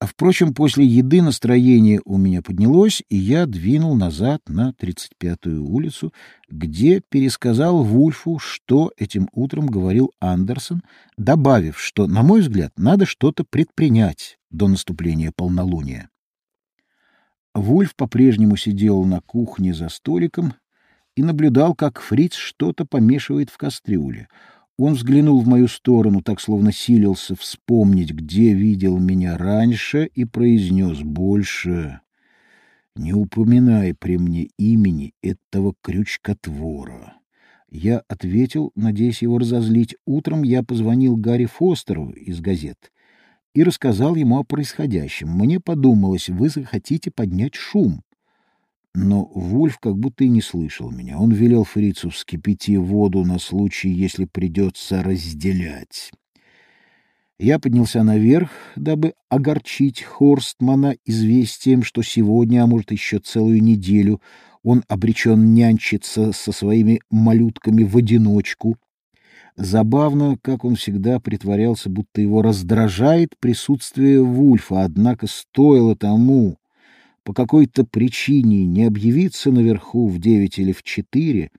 А, впрочем, после еды настроение у меня поднялось, и я двинул назад на 35-ю улицу, где пересказал Вульфу, что этим утром говорил Андерсон, добавив, что, на мой взгляд, надо что-то предпринять до наступления полнолуния. Вульф по-прежнему сидел на кухне за столиком и наблюдал, как Фриц что-то помешивает в кастрюле — он взглянул в мою сторону, так словно силился вспомнить, где видел меня раньше, и произнес больше. «Не упоминай при мне имени этого крючкотвора». Я ответил, надеясь его разозлить. Утром я позвонил Гарри Фостеру из газет и рассказал ему о происходящем. Мне подумалось, вы захотите поднять шум. Но Вульф как будто и не слышал меня. Он велел фрицу вскипяти воду на случай, если придется разделять. Я поднялся наверх, дабы огорчить Хорстмана известием, что сегодня, а может еще целую неделю, он обречен нянчиться со своими малютками в одиночку. Забавно, как он всегда притворялся, будто его раздражает присутствие Вульфа, однако стоило тому по какой-то причине не объявиться наверху в девять или в четыре,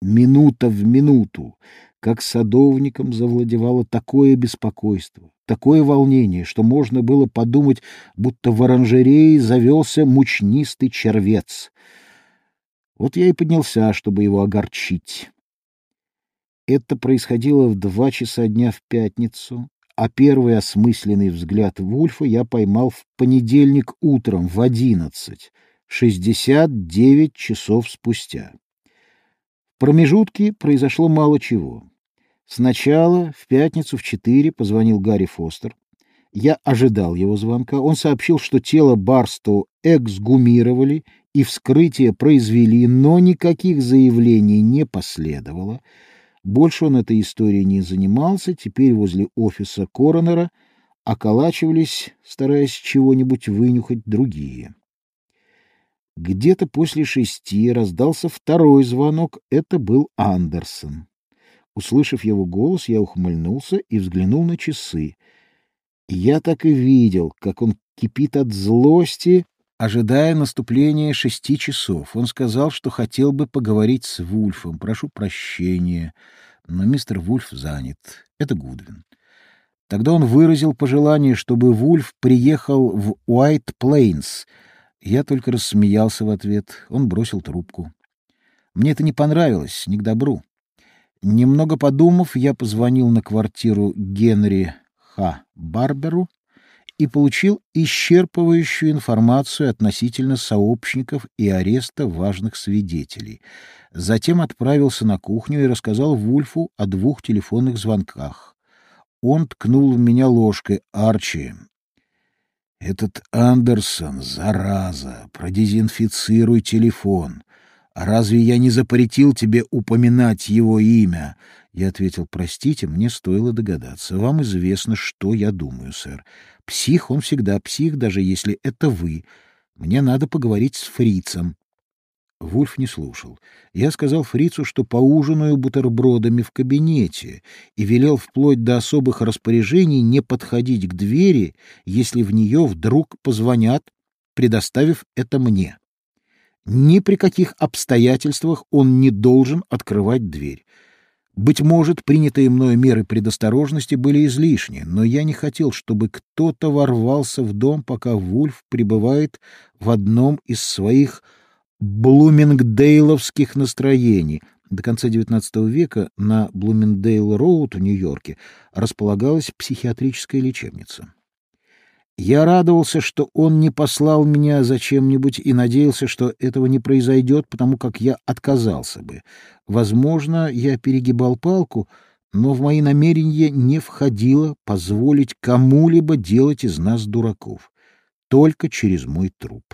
минута в минуту, как садовником завладевало такое беспокойство, такое волнение, что можно было подумать, будто в оранжерее завелся мучнистый червец. Вот я и поднялся, чтобы его огорчить. Это происходило в два часа дня в пятницу, а первый осмысленный взгляд Вульфа я поймал в понедельник утром в одиннадцать, шестьдесят девять часов спустя. В промежутке произошло мало чего. Сначала в пятницу в четыре позвонил Гарри Фостер. Я ожидал его звонка. Он сообщил, что тело Барстоу эксгумировали и вскрытие произвели, но никаких заявлений не последовало. Больше он этой историей не занимался, теперь возле офиса коронера околачивались, стараясь чего-нибудь вынюхать другие. Где-то после шести раздался второй звонок, это был Андерсон. Услышав его голос, я ухмыльнулся и взглянул на часы. Я так и видел, как он кипит от злости ожидая наступления шести часов. Он сказал, что хотел бы поговорить с Вульфом. Прошу прощения, но мистер Вульф занят. Это Гудвин. Тогда он выразил пожелание, чтобы Вульф приехал в Уайт Плейнс. Я только рассмеялся в ответ. Он бросил трубку. Мне это не понравилось, не к добру. Немного подумав, я позвонил на квартиру Генри Х. Барберу и получил исчерпывающую информацию относительно сообщников и ареста важных свидетелей. Затем отправился на кухню и рассказал Вульфу о двух телефонных звонках. Он ткнул в меня ложкой. «Арчи, этот Андерсон, зараза, продезинфицируй телефон. Разве я не запретил тебе упоминать его имя? Я ответил, простите, мне стоило догадаться. Вам известно, что я думаю, сэр. Псих, он всегда псих, даже если это вы. Мне надо поговорить с фрицем. Вульф не слушал. Я сказал фрицу, что поужинаю бутербродами в кабинете, и велел вплоть до особых распоряжений не подходить к двери, если в нее вдруг позвонят, предоставив это мне. Ни при каких обстоятельствах он не должен открывать дверь. Быть может, принятые мною меры предосторожности были излишни, но я не хотел, чтобы кто-то ворвался в дом, пока Вульф пребывает в одном из своих блумингдейловских настроений. До конца XIX века на Блуминдейл-роуд в Нью-Йорке располагалась психиатрическая лечебница. Я радовался, что он не послал меня за чем-нибудь и надеялся, что этого не произойдет, потому как я отказался бы. Возможно, я перегибал палку, но в мои намерения не входило позволить кому-либо делать из нас дураков. Только через мой труп.